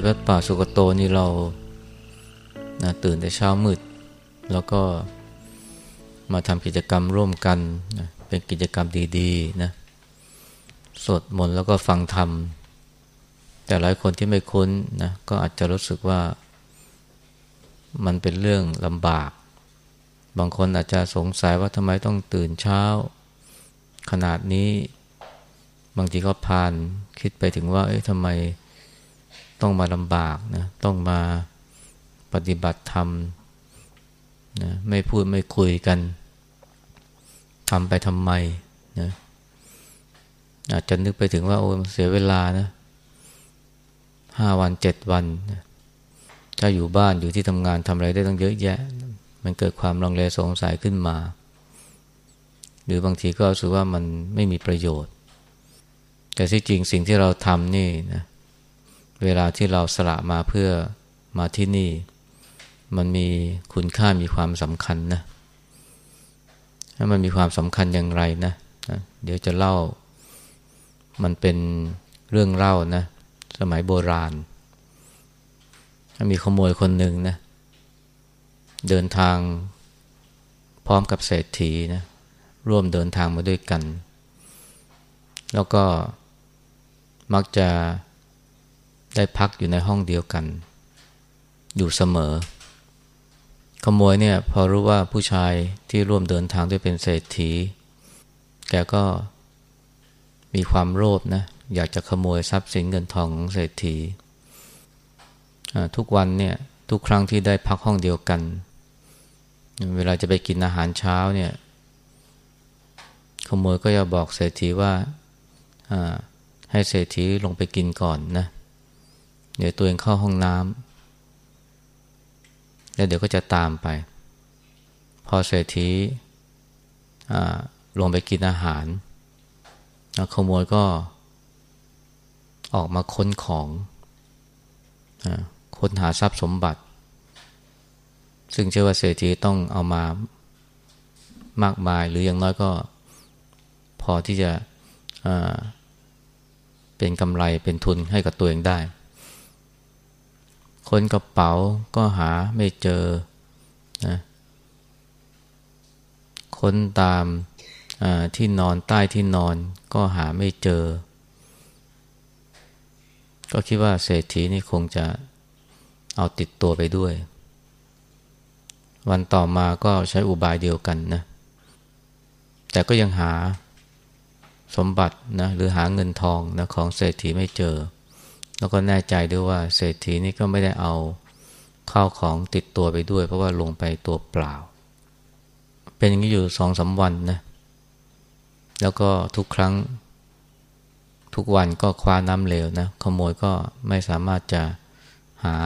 ที่วัดป่าสุกโตนี่เรานะตื่นแต่เช้ามืด แล้วก็มาทำกิจกรรมร่วมกันนะเป็นกิจกรรมดีๆนะสวดมนต์แล้วก็ฟังธรรม แต่หลายคนที่ไม่คุ้นนะก็อาจจะรู้สึกว่ามันเป็นเรื่องลำบาก บางคนอาจจะสงสัยว่าทำไมต้องตื่นเช้า ขนาดนี้ บางทีก็พานคิดไปถึงว่า เอ๊ะทำไม ต้องมาลำบากนะต้องมาปฏิบัติธรรมนะไม่พูดไม่คุยกันทำไปทำไมนะอาจจะนึกไปถึงว่าโอ้เสียเวลานะห้าวันเจ็ดวันนะถ้าอยู่บ้านอยู่ที่ทำงานทำอะไรได้ต้องเยอะแยะ มันเกิดความลังเลสงสัยขึ้นมา หรือบางทีก็รู้สึกว่ามันไม่มีประโยชน์ แต่ที่จริงสิ่งที่เราทำนี่นะ เวลาที่เราสละมาเพื่อมาที่นี่ มันมีคุณค่ามีความสำคัญนะถ้ามันมีความสำคัญอย่างไรนะเดี๋ยวจะเล่า มันเป็นเรื่องเล่านะ สมัยโบราณ มีขโมยคนหนึ่งนะ เดินทางพร้อมกับเศรษฐีนะ ร่วมเดินทางมาด้วยกัน แล้วก็มักจะ ได้พักอยู่ในห้องเดียวกัน อยู่เสมอ ขโมยเนี่ยพอรู้ว่าผู้ชายที่ร่วมเดินทางด้วยเป็นเศรษฐี แกก็มีความโลภนะ อยากจะขโมยทรัพย์สินเงินทองของเศรษฐี ทุกวันเนี่ยทุกครั้งที่ได้พักห้องเดียวกัน เวลาจะไปกินอาหารเช้าเนี่ยขโมยก็จะบอกเศรษฐีว่าให้เศรษฐีลงไปกินก่อนนะเเดี๋ยวตัวเองเข้าห้องน้ำแล้วเดี๋ยวก็จะตามไป พอเศรษฐีลงไปกินอาหารขโมยก็ออกมาค้นของค้นหาทรัพย์สมบัติ ซึ่งเชื่อว่าเศรษฐีต้องเอามามากมาย หรืออย่างน้อยก็พอที่จะเป็นกำไรเป็นทุนให้กับตัวเองได้ คนกระเป๋าก็หาไม่เจอนะค้นตามที่นอนใต้ที่นอนก็หาไม่เจอ ก็คิดว่าเศรษฐีนี่คงจะเอาติดตัวไปด้วย วันต่อมาก็ใช้อุบายเดียวกันนะ แต่ก็ยังหาสมบัตินะหรือหาเงินทองนะของเศรษฐีไม่เจอ แล้วก็แน่ใจด้วยว่าเศรษฐีนี่ก็ไม่ได้เอาข้าวของติดตัวไปด้วย เพราะว่าลงไปตัวเปล่า เป็นอย่างนี้อยู่สองสาวันนะ แล้วก็ทุกครั้งทุกวันก็คว้าน้ำเหลวนะ ขโมยก็ไม่สามารถจะหา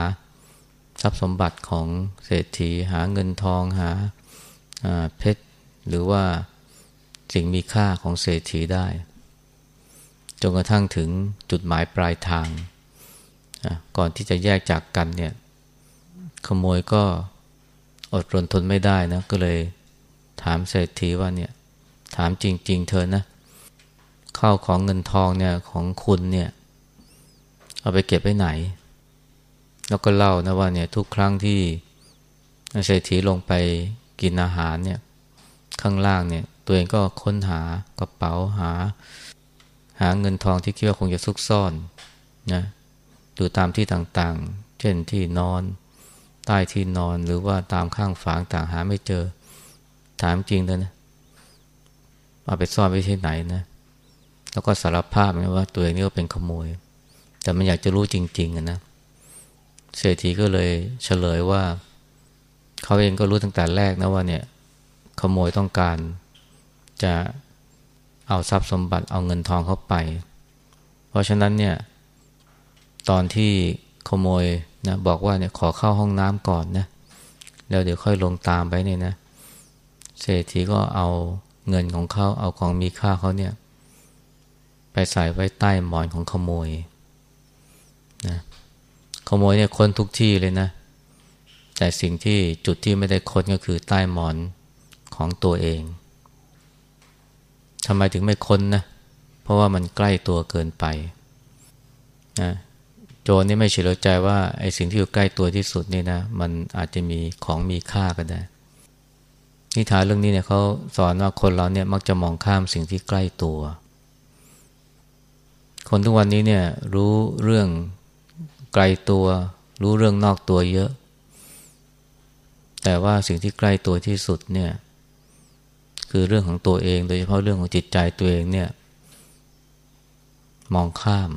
ทรัพย์สมบัติของเศรษฐี หาเงินทองหาเพชร หรือว่าสิ่งมีค่าของเศรษฐีได้ จนกระทั่งถึงจุดหมายปลายทาง ก่อนที่จะแยกจากกันเนี่ย ขโมยก็อดรนทนไม่ได้นะ ก็เลยถามเศรษฐีว่าเนี่ย ถามจริง ๆ เธอนะข้าวของเงินทองเนี่ยของคุณเนี่ย เอาไปเก็บไว้ไหน แล้วก็เล่านะว่าเนี่ยทุกครั้งที่เศรษฐีลงไปกินอาหารเนี่ย ข้างล่างเนี่ย ตัวเองก็ค้นหากระเป๋าหา หาเงินทองที่คิดว่าคงจะซุกซ่อนนะ ดูตามที่ต่างๆ เช่นที่นอน ใต้ที่นอนหรือว่าตามข้างฝางต่างหาไม่เจอ ถามจริงเลยนะเอาไปซ่อนไว้ที่ไหนนะ แล้วก็สารภาพนะว่าตัวเองนี่ก็เป็นขโมย แต่มันอยากจะรู้จริงๆนะเศรษฐีก็เลยเฉลยว่า เขาเองก็รู้ตั้งแต่แรกนะว่าเนี่ย ขโมยต้องการจะเอาทรัพย์สมบัติเอาเงินทองเข้าไป เพราะฉะนั้นเนี่ย ตอนที่ขโมยนะบอกว่าเนี่ยขอเข้าห้องน้ำก่อนนะแล้วเดี๋ยวค่อยลงตามไปเนี่ยนะ เศรษฐีก็เอาเงินของเขาเอาของมีค่าเขาเนี่ย ไปใส่ไว้ใต้หมอนของขโมยนะขโมยเนี่ยค้นทุกที่เลยนะ แต่สิ่งที่จุดที่ไม่ได้ค้นก็คือใต้หมอนของตัวเองทำไมถึงไม่ค้นนะ เพราะว่ามันใกล้ตัวเกินไปนะ โจรนี่ไม่เฉลียวใจว่าไอ้สิ่งที่อยู่ใกล้ตัวที่สุดนี่นะ มันอาจจะมีของมีค่าก็ได้นิทานเรื่องนี้เนี่ยเขาสอนว่าคนเราเนี่ยมักจะมองข้ามสิ่งที่ใกล้ตัว คนทุกวันนี้เนี่ยรู้เรื่องไกลตัว รู้เรื่องนอกตัวเยอะ แต่ว่าสิ่งที่ใกล้ตัวที่สุดเนี่ย คือเรื่องของตัวเอง โดยเฉพาะเรื่องของจิตใจตัวเองเนี่ย มองข้าม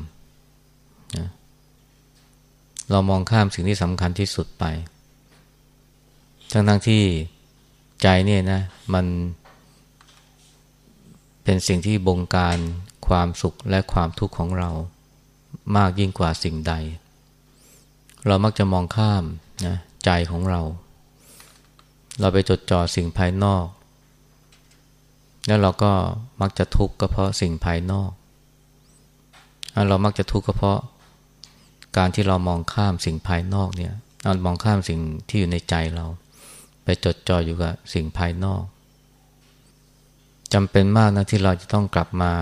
เรามองข้ามสิ่งที่สำคัญที่สุดไป ทั้งทั้งที่ใจเนี่ยนะ มันเป็นสิ่งที่บงการความสุขและความทุกข์ของเรามากยิ่งกว่าสิ่งใด เรามักจะมองข้ามนะใจของเรา เราไปจดจ่อสิ่งภายนอก แล้วเราก็มักจะทุกข์ก็เพราะสิ่งภายนอก เรามักจะทุกข์ก็เพราะ การที่เรามองข้ามสิ่งภายนอกเนี่ยเรามองข้ามสิ่งที่อยู่ในใจเรา ไปจดจ่ออยู่กับสิ่งภายนอกจำเป็นมากนะที่เราจะต้องกลับมา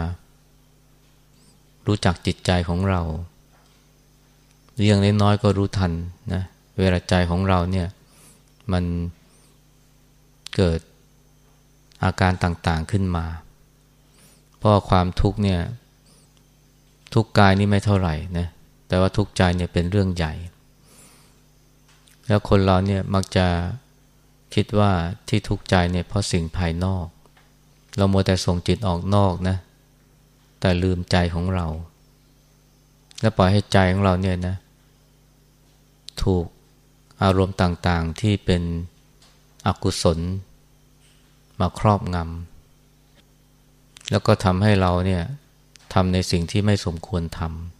รู้จักจิตใจของเรา เรื่องน้อยๆก็รู้ทันนะเวลาใจของเราเนี่ยมันเกิดอาการต่างๆขึ้นมา เพราะความทุกข์เนี่ย ทุกกายนี่ไม่เท่าไหร่นะ แต่ว่าทุกข์ใจเนี่ยเป็นเรื่องใหญ่ แล้วคนเราเนี่ยมักจะคิดว่าที่ทุกข์ใจเนี่ยเพราะสิ่งภายนอก เราโมแต่ส่งจิตออกนอกนะ แต่ลืมใจของเรา และปล่อยให้ใจของเราเนี่ยนะ ถูกอารมณ์ต่างๆที่เป็นอกุศล มาครอบงำแล้วก็ทำให้เราเนี่ยทำในสิ่งที่ไม่สมควรทำ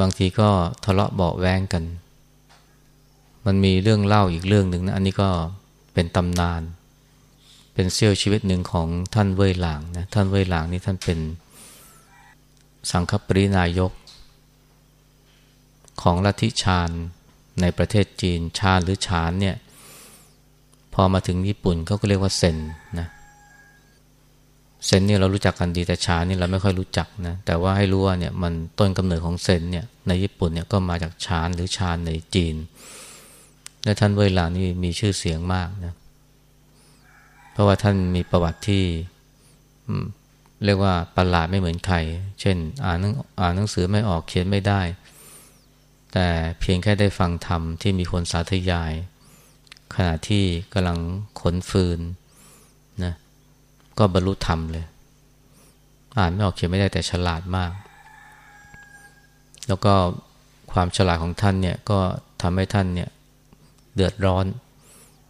บางทีก็ทะเลาะเบาแวงกัน มันมีเรื่องเล่าอีกเรื่องหนึ่งนะ อันนี้ก็เป็นตำนาน เป็นเซี่ยวชีวิตหนึ่งของท่านเว่ยหลางนะ ท่านเว่ยหลางนี่ท่านเป็น สังฆปรินายก ของลัทธิชาญในประเทศจีนชาญหรือฉานเนี่ย พอมาถึงญี่ปุ่นเขาก็เรียกว่าเซนนะ เซนเนี่ยเรารู้จักกันดีแต่ชานี่เราไม่ค่อยรู้จักนะแต่ว่าให้รู้ว่าเนี่ยมันต้นกำเนิดของเซนเนี่ยในญี่ปุ่นเนี่ยก็มาจากชานหรือชาญในจีน และท่านเวลานี่มีชื่อเสียงมากนะเพราะว่าท่านมีประวัติที่เรียกว่าประหลาดไม่เหมือนใคร เช่น อ่านอ่านหนังสือไม่ออกเขียนไม่ได้ แต่เพียงแค่ได้ฟังธรรมที่มีคนสาธยาย ขณะที่กำลังขนฟืน ก็บรรลุธรรมเลย อ่านไม่ออกเขียนไม่ได้แต่ฉลาดมาก แล้วก็ความฉลาดของท่านเนี่ยก็ทำให้ท่านเนี่ยเดือดร้อน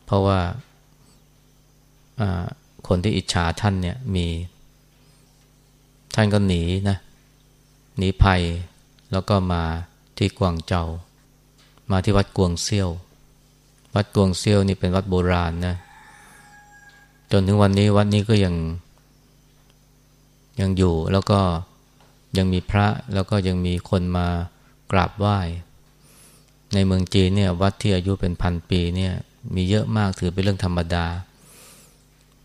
เพราะว่าคนที่อิจฉาท่านเนี่ยมี ท่านก็หนีนะหนีภัยแล้วก็มาที่กวางเจามาที่วัดกวงเซี่ยว วัดกวงเซี่ยวนี่เป็นวัดโบราณนะ จนถึงวันนี้วัดนี้ก็ยังยังอยู่แล้วก็ยังมีพระแล้วก็ยังมีคนมากราบไหว้ ในเมืองจีนเนี่ยวัดที่อายุเป็นพันปีเนี่ยมีเยอะมากถือเป็นเรื่องธรรมดา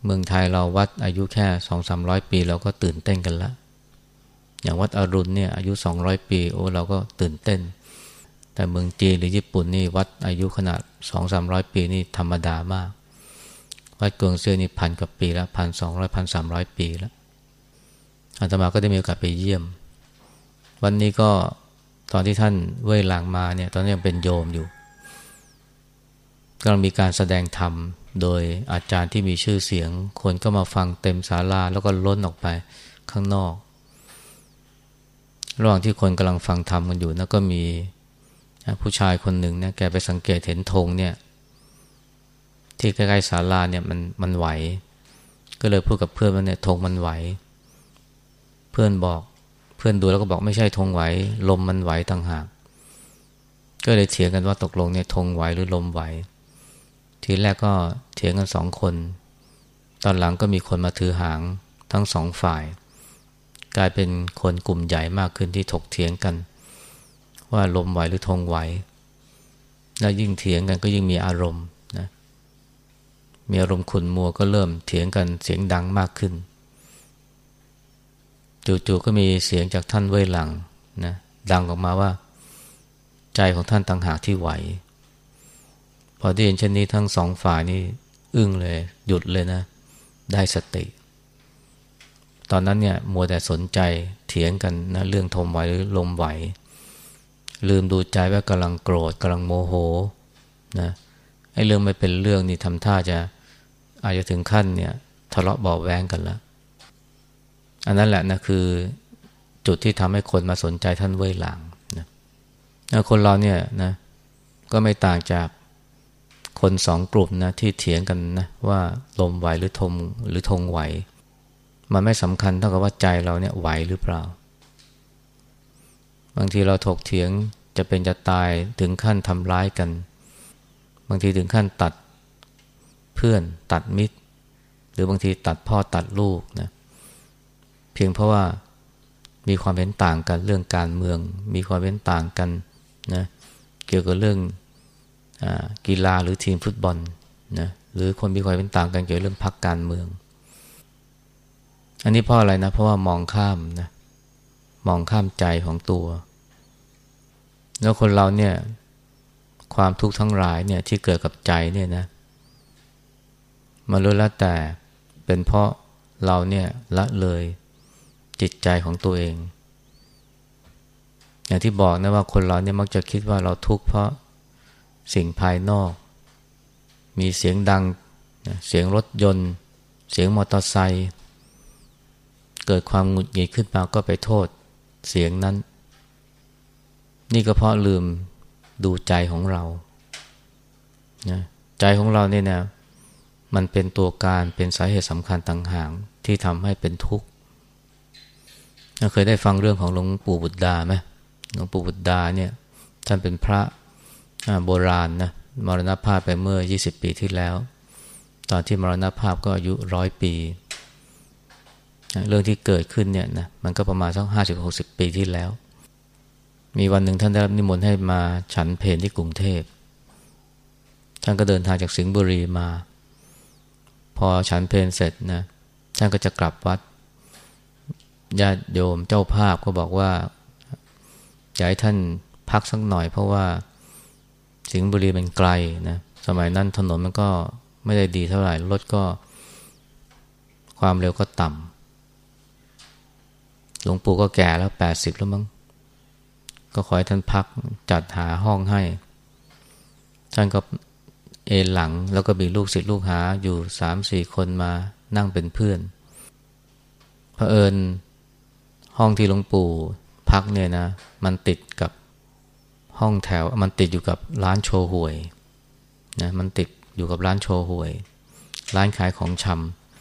เมืองไทยเราวัดอายุแค่สองสามร้อยปี เราก็ตื่นเต้นกันละ อย่างวัดอรุณเนี่ยอายุสองร้อยปีโอ้เราก็ตื่นเต้น แต่เมืองจีนหรือญี่ปุ่นนี่วัดอายุขนาดสองสามร้อยปีนี่ธรรมดามาก วัดกวงเซียนี่พันกว่าปีแล้วพันสองร้อยพันสามร้อยปีแล้วอาตมาก็ได้มีโอกาสไปเยี่ยม วันนี้ก็ตอนที่ท่านเว่ยหลังมาเนี่ย ตอนนี้ยังเป็นโยมอยู่กำลังมีการแสดงธรรม โดยอาจารย์ที่มีชื่อเสียง คนก็มาฟังเต็มศาลาแล้วก็ล้นออกไปข้างนอก ระหว่างที่คนกำลังฟังธรรมกันอยู่นะก็มีผู้ชายคนหนึ่งนะแกไปสังเกตเห็นธงเนี่ย ที่ใกล้ๆศาลาเนี่ยมันมันไหว ก็เลยพูดกับเพื่อนว่าเนี่ยธงมันไหว เพื่อนบอกเพื่อนดูแล้วก็บอกไม่ใช่ธงไหว ลมมันไหวต่างหาก ก็เลยเถียงกันว่าตกลงเนี่ยธงไหวหรือลมไหว ทีแรกก็เถียงกันสองคน ตอนหลังก็มีคนมาถือหางทั้งสองฝ่าย กลายเป็นคนกลุ่มใหญ่มากขึ้นที่ถกเถียงกัน ว่าลมไหวหรือธงไหวแล้วยิ่งเถียงกันก็ยิ่งมีอารมณ์ มีอารมณ์ขุนมัวก็เริ่มเถียงกันเสียงดังมากขึ้น จู่ๆก็มีเสียงจากท่านเว่ยหลังนะดังออกมาว่า ใจของท่านต่างหากที่ไหว พอได้ยินเช่นนี้ทั้งสองฝ่ายนี่อึ้งเลย หยุดเลยนะ ได้สติ ตอนนั้นเนี่ยมัวแต่สนใจเถียงกันนะเรื่องทมไหวหรือลมไหว ลืมดูใจว่ากำลังโกรธกำลังโมโหนะ ไอ้เรื่องไม่เป็นเรื่องนี่ทำท่าจะอาจจะถึงขั้นเนี่ยทะเลาะเบาแวงกันแล้ว อันนั้นแหละนะคือจุดที่ทำให้คนมาสนใจท่านเว่ยหลังนะคนเราเนี่ยนะก็ไม่ต่างจากคนสองกลุ่มนะที่เถียงกันนะว่าลมไหวหรือทงหรือทงไหว มันไม่สำคัญเท่ากับว่าใจเราเนี่ยไหวหรือเปล่า บางทีเราถกเถียงจะเป็นจะตายถึงขั้นทำร้ายกัน บางทีถึงขั้นตัดเพื่อนตัดมิตร หรือบางทีตัดพ่อตัดลูกนะเพียงเพราะว่ามีความเห็นต่างกันเรื่องการเมือง มีความเห็นต่างกันนะเกี่ยวกับเรื่องอกีฬาหรือทีมฟุตบอลนะหรือคนมีความเห็นต่างกันเกี่ยวกับเรื่องพรรคการเมือง อันนี้เพราะอะไรนะเพราะว่ามองข้ามนะมองข้ามใจของตัว แล้วคนเราเนี่ย ความทุกข์ทั้งหลายเนี่ยที่เกิดกับใจเนี่ยนะมารู้แล้วแต่เป็นเพราะเราเนี่ยละเลยจิตใจของตัวเอง อย่างที่บอกนะว่าคนเราเนี่ยมักจะคิดว่าเราทุกข์เพราะสิ่งภายนอก มีเสียงดังเสียงรถยนต์ เสียงมอเตอร์ไซค์เกิดความหงุดหงิดขึ้นมาก็ไปโทษเสียงนั้น นี่ก็เพราะลืม ดูใจของเราใจของเราเนี่ยนะมันเป็นตัวการเป็นสาเหตุสำคัญต่างหากที่ทำให้เป็นทุกข์เคยได้ฟังเรื่องของหลวงปู่บุตรดาไหมหลวงปู่บุตรดาเนี่ยท่านเป็นพระโบราณนะมรณภาพไปเมื่อ 20 ปีที่แล้ว ตอนที่มรณภาพก็อายุร้อยปี เรื่องที่เกิดขึ้นเนี่ยนะมันก็ประมาณสักห้าสิบหกสิบปีที่แล้ว มีวันหนึ่งท่านได้รับนิมนต์ให้มาฉันเพลที่กรุงเทพ ท่านก็เดินทางจากสิงห์บุรีมา พอฉันเพลเสร็จนะท่านก็จะกลับวัดญาติโยมเจ้าภาพก็บอกว่าอยากให้ท่านพักสักหน่อย เพราะว่าสิงห์บุรีมันไกลนะสมัยนั้นถนนมันก็ไม่ได้ดีเท่าไหร่รถก็ความเร็วก็ต่ำหลวงปู่ก็แก่แล้วแปดสิบแล้วมั้ง ก็ขอให้ท่านพักจัดหาห้องให้ ท่านก็เอนหลังแล้วก็มีลูกศิษย์ลูกหาอยู่สามสี่คนมานั่งเป็นเพื่อนเผอิญห้องที่หลวงปู่พักเนี่ยนะ มันติดกับห้องแถว มันติดอยู่กับร้านโชห่วยนะมันติดอยู่กับร้านโชห่วย ร้านขายของช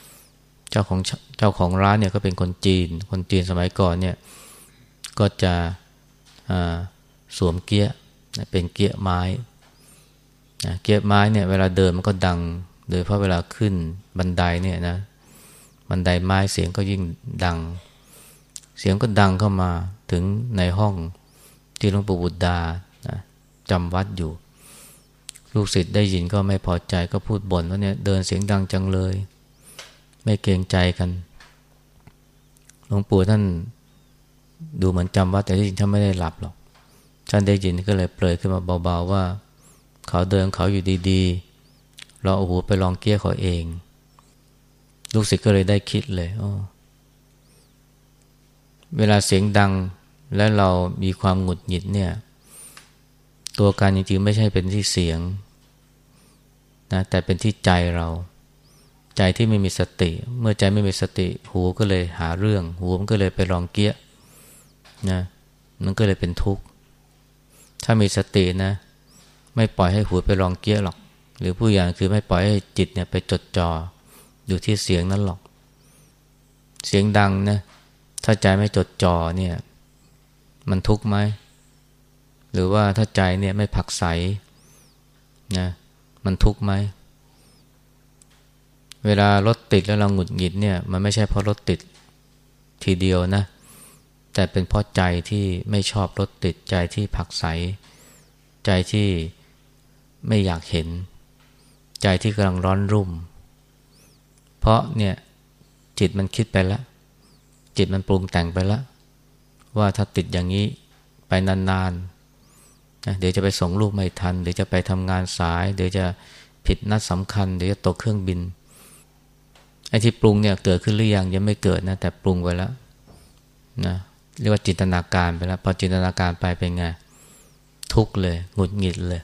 ำเจ้าของเจ้าของร้านเนี่ยก็เป็นคนจีน คนจีนสมัยก่อนเนี่ย ก็จะ สวมเกี้ยเป็นเกี้ยไม้นะเกี้ยไม้เนี่ยเวลาเดินมันก็ดัง โดยเพราะเวลาขึ้นบันไดเนี่ยนะบันไดไม้เสียงก็ยิ่งดัง เสียงก็ดังเข้ามาถึงในห้องที่หลวงปู่บุตรดาจำวัดอยู่ ลูกศิษย์ได้ยินก็ไม่พอใจก็พูดบ่นว่าเนี่ยเดินเสียงดังจังเลย ไม่เกรงใจกันหลวงปู่ท่าน ดูเหมือนจำวัดแต่ที่จริงท่านไม่ได้หลับหรอก ท่านได้ยินก็เลยเปลยขึ้นมาเบาๆว่า เขาเดินเขาอยู่ดีๆ เราเอาหูไปลองเกี้ยเขาเอง ลูกศิษย์ก็เลยได้คิดเลยอ๋อเวลาเสียงดังและเรามีความหงุดหงิดเนี่ย ตัวการจริงๆไม่ใช่เป็นที่เสียงนะแต่เป็นที่ใจเรา ใจที่ไม่มีสติ เมื่อใจไม่มีสติ หูก็เลยหาเรื่อง หูมันก็เลยไปลองเกี้ย นะมันก็เลยเป็นทุกข์ ถ้ามีสตินะ ไม่ปล่อยให้หูไปลองเกี้ยหรอก หรือผู้อย่างคือไม่ปล่อยให้จิตเนี่ยไปจดจ่ออยู่ที่เสียงนั้นหรอก เสียงดังนะถ้าใจไม่จดจ่อเนี่ย มันทุกข์ไหมหรือว่าถ้าใจเนี่ยไม่ผักใสนะมันทุกข์ไหมเวลารถติดแล้วเราหงุดหงิดเนี่ย มันไม่ใช่เพราะรถติดทีเดียวนะ แต่เป็นเพราะใจที่ไม่ชอบรถติดใจที่ผักใส ใจที่ไม่อยากเห็น ใจที่กำลังร้อนรุ่ม เพราะเนี่ยจิตมันคิดไปแล้ว จิตมันปรุงแต่งไปแล้ว ว่าถ้าติดอย่างนี้ไปนานนะเดี๋ยวจะไปส่งลูกไม่ทัน เดี๋ยวจะไปทำงานสาย เดี๋ยวจะผิดนัดสำคัญ เดี๋ยวจะตกเครื่องบินไอ้ที่ปรุงเนี่ยเกิดขึ้นหรือยังยังไม่เกิดนะแต่ปรุงไว้แล้วนะ เรียกว่าจินตนาการไปแล้ว พอจินตนาการไปเป็นไง ทุกเลยหงุดหงิดเลย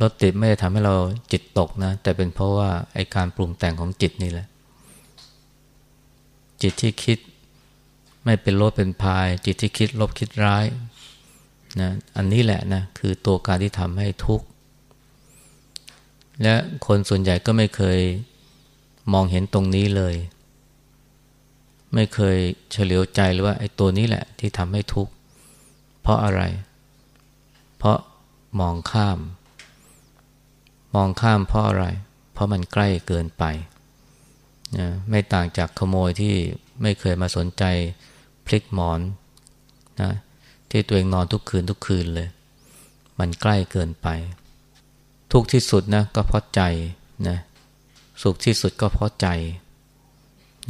รถติดไม่ได้ทำให้เราจิตตกนะ แต่เป็นเพราะว่าไอการปรุงแต่งของจิตนี่แหละ จิตที่คิดไม่เป็นลบเป็นพาย จิตที่คิดลบคิดร้ายนะอันนี้แหละนะคือตัวการที่ทำให้ทุกข์ และคนส่วนใหญ่ก็ไม่เคยมองเห็นตรงนี้เลย ไม่เคยเฉลียวใจเลยว่าไอ้ตัวนี้แหละที่ทำให้ทุกข์เพราะอะไร เพราะมองข้าม มองข้ามเพราะอะไร เพราะมันใกล้เกินไปนะไม่ต่างจากขโมยที่ไม่เคยมาสนใจพลิกหมอนนะที่ตัวเองนอนทุกคืนทุกคืนเลย มันใกล้เกินไป ทุกที่สุดนะก็เพราะใจนะสุขที่สุดก็เพราะใจ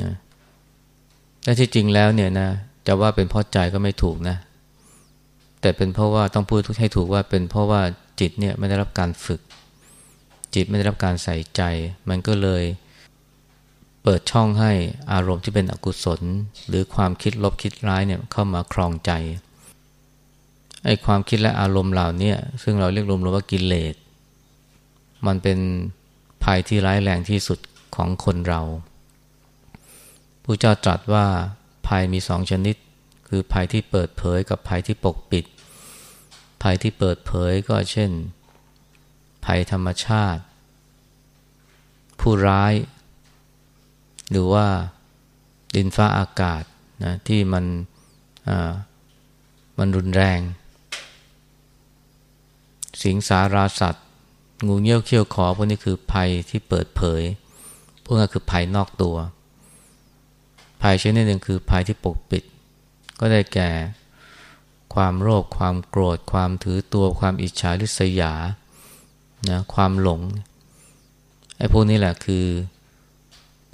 นะ และที่จริงแล้วเนี่ยนะจะว่าเป็นเพราะใจก็ไม่ถูกนะ แต่เป็นเพราะว่าต้องพูดให้ถูกว่าเป็นเพราะว่าจิตเนี่ยไม่ได้รับการฝึก จิตไม่ได้รับการใส่ใจ มันก็เลยเปิดช่องให้อารมณ์ที่เป็นอกุศล หรือความคิดลบคิดร้ายเนี่ยเข้ามาครองใจไอ้ความคิดและอารมณ์เหล่านี้ซึ่งเราเรียกรวมๆว่ากิเลสมันเป็นภัยที่ร้ายแรงที่สุดของคนเรา ผู้เจ้าตรัสว่าภัยมีสองชนิด คือภัยที่เปิดเผยกับภัยที่ปกปิด ภัยที่เปิดเผยก็เช่น ภัยธรรมชาติ ผู้ร้าย หรือว่าดินฟ้าอากาศนะที่มันมันรุนแรง สิงสาราสัตว์ งูเงี้ยวเขี้ยวขอพวกนี้คือภัยที่เปิดเผย พวกนั้นคือภัยนอกตัว ภัยชนิดหนึ่งคือภัยที่ปกปิด ก็ได้แก่ความโลภความโกรธ ความถือตัวความอิจฉาริษยานะความหลงไอ้พวกนี้แหละคือ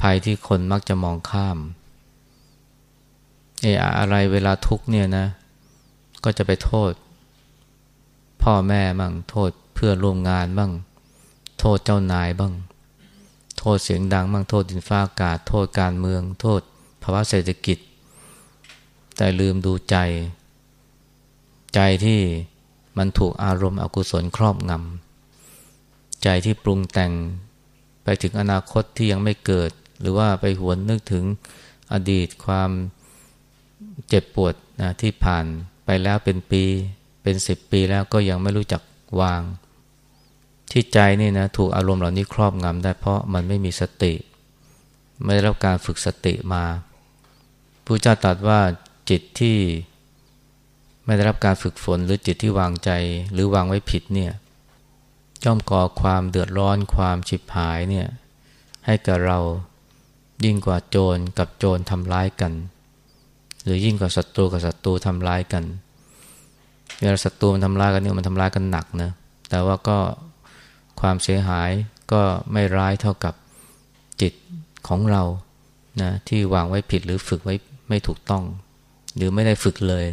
ภัยที่คนมักจะมองข้ามไอ้อะไรเวลาทุกเนี่ยนะ ก็จะไปโทษ พ่อแม่บ้างโทษเพื่อนร่วมงานบ้าง โทษเจ้านายบ้าง โทษเสียงดังบ้างโทษดินฟ้าอากาศ โทษการเมือง โทษ ภาวะเศรษฐกิจ แต่ลืมดูใจ ใจที่มันถูกอารมณ์อกุศลครอบงำใจที่ปรุงแต่งไปถึงอนาคตที่ยังไม่เกิด หรือว่าไปหวนนึกถึงอดีตความเจ็บปวดนะที่ผ่านไปแล้วเป็นปีเป็นสิบปีแล้วก็ยังไม่รู้จักวาง ที่ใจนี่นะถูกอารมณ์เหล่านี้ครอบงำได้เพราะมันไม่มีสติ ไม่ได้รับการฝึกสติมา ผู้เจ้าตรัสว่าจิตที่ไม่ได้รับการฝึกฝน หรือจิตที่วางใจหรือวางไว้ผิดเนี่ยย่อมก่อความเดือดร้อนความฉิบหายเนี่ยให้กับเรายิ่งกว่าโจรกับโจรทำร้ายกัน หรือยิ่งกว่าศัตรูกับศัตรูทำร้ายกันเวลาศัตรูมันทำร้ายกันเนี่ยมันทำร้ายกันหนักนะแต่ว่าก็ความเสียหายก็ไม่ร้ายเท่ากับจิตของเรานะที่วางไว้ผิดหรือฝึกไว้ ไม่ถูกต้อง หรือไม่ได้ฝึกเลย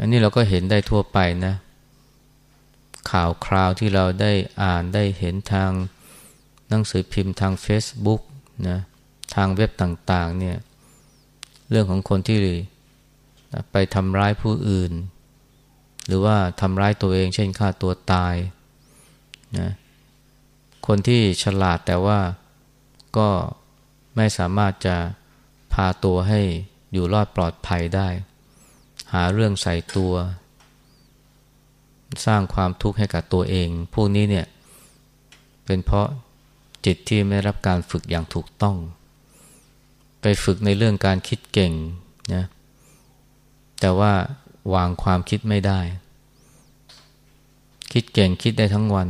อันนี้เราก็เห็นได้ทั่วไปนะ ข่าวคราวที่เราได้อ่านได้เห็นทางหนังสือพิมพ์ทาง Facebook นะทางเว็บต่างๆเนี่ยเรื่องของคนที่ไปทำร้ายผู้อื่น หรือว่าทำร้ายตัวเอง เช่นฆ่าตัวตายนะคนที่ฉลาดแต่ว่าก็ไม่สามารถจะาตัวให้อยู่รอดปลอดภัยได้ หาเรื่องใส่ตัว สร้างความทุกข์ให้กับตัวเอง พวกนี้เนี่ยเป็นเพราะจิตที่ไม่รับการฝึกอย่างถูกต้อง ไปฝึกในเรื่องการคิดเก่งนะแต่ว่าวางความคิดไม่ได้ คิดเก่งคิดได้ทั้งวัน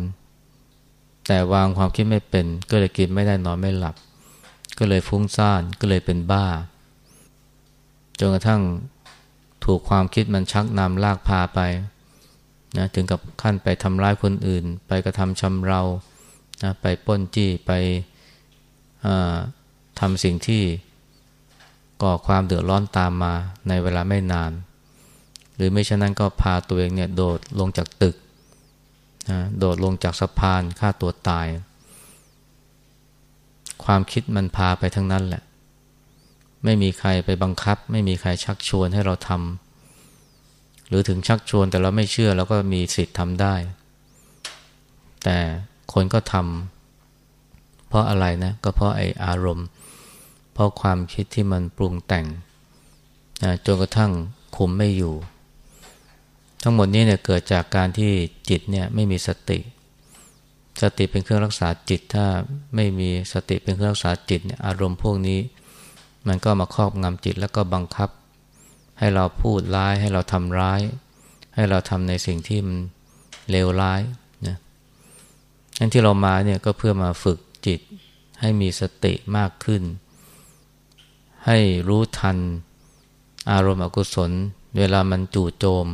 แต่วางความคิดไม่เป็น ก็เลยกินไม่ได้นอนไม่หลับ ก็เลยฟุ้งซ่านก็เลยเป็นบ้า จนกระทั่งถูกความคิดมันชักนำลากพาไปนะถึงกับขั้นไปทำร้ายคนอื่น ไปกระทำชำเรานะไปป้นจี้ไปทำสิ่งที่ก่อความเดือดร้อนตามมาในเวลาไม่นาน หรือไม่ฉะนั้นก็พาตัวเองเนี่ยโดดลงจากตึกนะโดดลงจากสะพานฆ่าตัวตาย ความคิดมันพาไปทั้งนั้นแหละ ไม่มีใครไปบังคับ ไม่มีใครชักชวนให้เราทำหรือถึงชักชวนแต่เราไม่เชื่อเราก็มีสิทธิ์ทำได้ แต่คนก็ทำเพราะอะไรนะ ก็เพราะไออารมณ์ เพราะความคิดที่มันปรุงแต่งจนกระทั่งคุมไม่อยู่ ทั้งหมดนี้เนี่ยเกิดจากการที่จิตเนี่ยไม่มีสติ สติเป็นเครื่องรักษาจิต ถ้าไม่มีสติเป็นเครื่องรักษาจิตเนี่ยอารมณ์พวกนี้ มันก็มาครอบงำจิตแล้วก็บังคับ ให้เราพูดร้าย ให้เราทำร้าย ให้เราทำในสิ่งที่มันเลวร้ายนะนั่นที่เรามาเนี่ยก็เพื่อมาฝึกจิต ให้มีสติมากขึ้น ให้รู้ทัน อารมณ์อกุศล เวลามันจู่โจม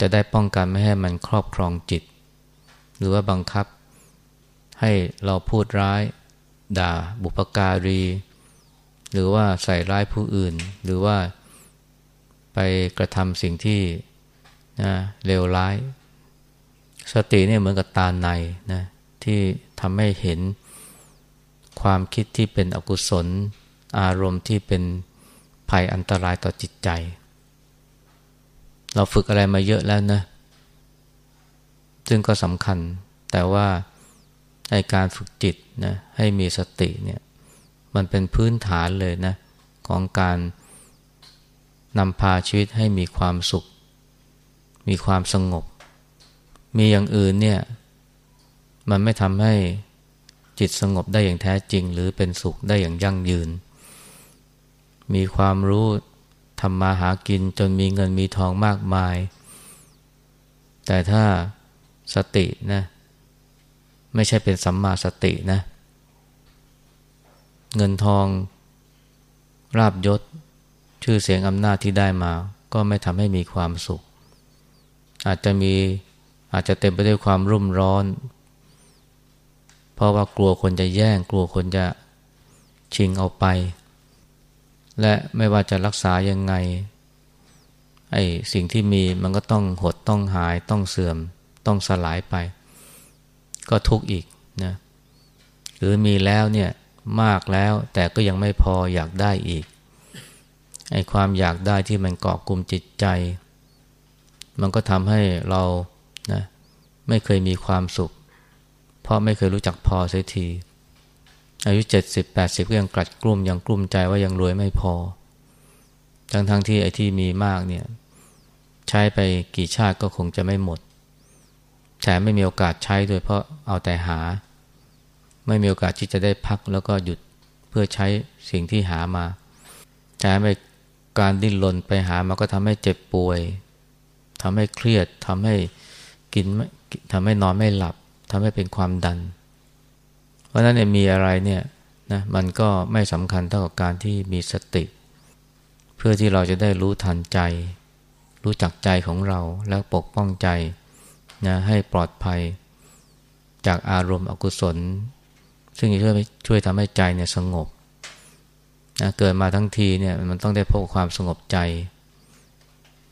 จะได้ป้องกันไม่ให้มันครอบครองจิต หรือว่าบังคับ ให้เราพูดร้าย ด่าบุปการี หรือว่าใส่ร้ายผู้อื่น หรือว่าไปกระทำสิ่งที่นะเลวร้าย สติเนี่ยเหมือนกับตาในนะที่ทำให้เห็นความคิดที่เป็นอกุศล อารมณ์ที่เป็นภัยอันตรายต่อจิตใจ เราฝึกอะไรมาเยอะแล้วนะ ซึ่งก็สำคัญ แต่ว่าในการฝึกจิตนะให้มีสติเนี่ยมันเป็นพื้นฐานเลยนะของการนำพาชีวิตให้มีความสุข มีความสงบ มีอย่างอื่นเนี่ยมันไม่ทำให้จิตสงบได้อย่างแท้จริง หรือเป็นสุขได้อย่างยั่งยืน มีความรู้ทำมาหากินจนมีเงินมีทองมากมาย แต่ถ้า สตินะไม่ใช่เป็นสัมมาสตินะ เงินทองราบยศ ชื่อเสียงอำนาจที่ได้มา ก็ไม่ทำให้มีความสุข อาจจะมีอาจจะเต็มไปด้วยความรุ่มร้อน เพราะว่ากลัวคนจะแย่ง กลัวคนจะชิงเอาไป และไม่ว่าจะรักษายังไงไอ้สิ่งที่มีมันก็ต้องหดต้องหายต้องเสื่อม ต้องสลายไป ก็ทุกข์อีกนะหรือมีแล้วเนี่ยมากแล้วแต่ก็ยังไม่พออยากได้อีกไอ้ความอยากได้ที่มันเกาะกลุ่มจิตใจ มันก็ทำให้เรานะไม่เคยมีความสุข เพราะไม่เคยรู้จักพอเสียที อายุเจ็ดสิบแปดสิบก็ยังกลัดกลุ่มยังกลุ่มใจว่ายังรวยไม่พอ ทั้งทั้งที่ไอ้ที่มีมากเนี่ยใช้ไปกี่ชาติก็คงจะไม่หมด แถมไม่มีโอกาสใช้ด้วยเพราะเอาแต่หา ไม่มีโอกาสที่จะได้พักแล้วก็หยุดเพื่อใช้สิ่งที่หามาแถมไปการดิ้นรนไปหามาก็ทำให้เจ็บป่วยทำให้เครียดทำให้กินทำให้นอนไม่หลับทำให้เป็นความดัน เพราะนั้นเนี่ยมีอะไรเนี่ยนะมันก็ไม่สำคัญเท่ากับการที่มีสติ เพื่อที่เราจะได้รู้ทันใจ รู้จักใจของเราแล้วปกป้องใจ นะให้ปลอดภัยจากอารมณ์อกุศล ซึ่งจะช่วยช่วยทำให้ใจเนี่ยสงบนะเกิดมาทั้งทีเนี่ยมันต้องได้พบความสงบใจ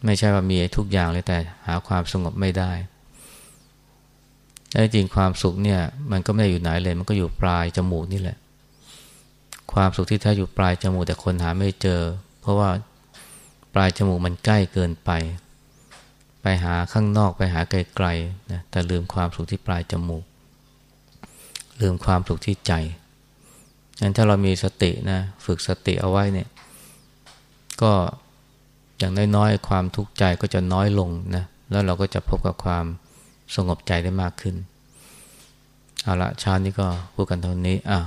ไม่ใช่ว่ามีทุกอย่างเลยแต่หาความสงบไม่ได้แท้จริงความสุขเนี่ยมันก็ไม่ได้อยู่ไหนเลยมันก็อยู่ปลายจมูกนี่แหละ ความสุขที่แท้อยู่ปลายจมูกแต่คนหาไม่เจอ เพราะว่าปลายจมูกมันใกล้เกินไป ไปหาข้างนอกไปหาไกลๆนะแต่ลืมความสุขที่ปลายจมูก ลืมความสุขที่ใจงั้นถ้าเรามีสตินะฝึกสติเอาไว้เนี่ย ก็อย่างน้อยๆความทุกข์ใจก็จะน้อยลงนะแล้วเราก็จะพบกับความสงบใจได้มากขึ้น เอาละชาตินี้ก็พูดกันเท่านี้อะ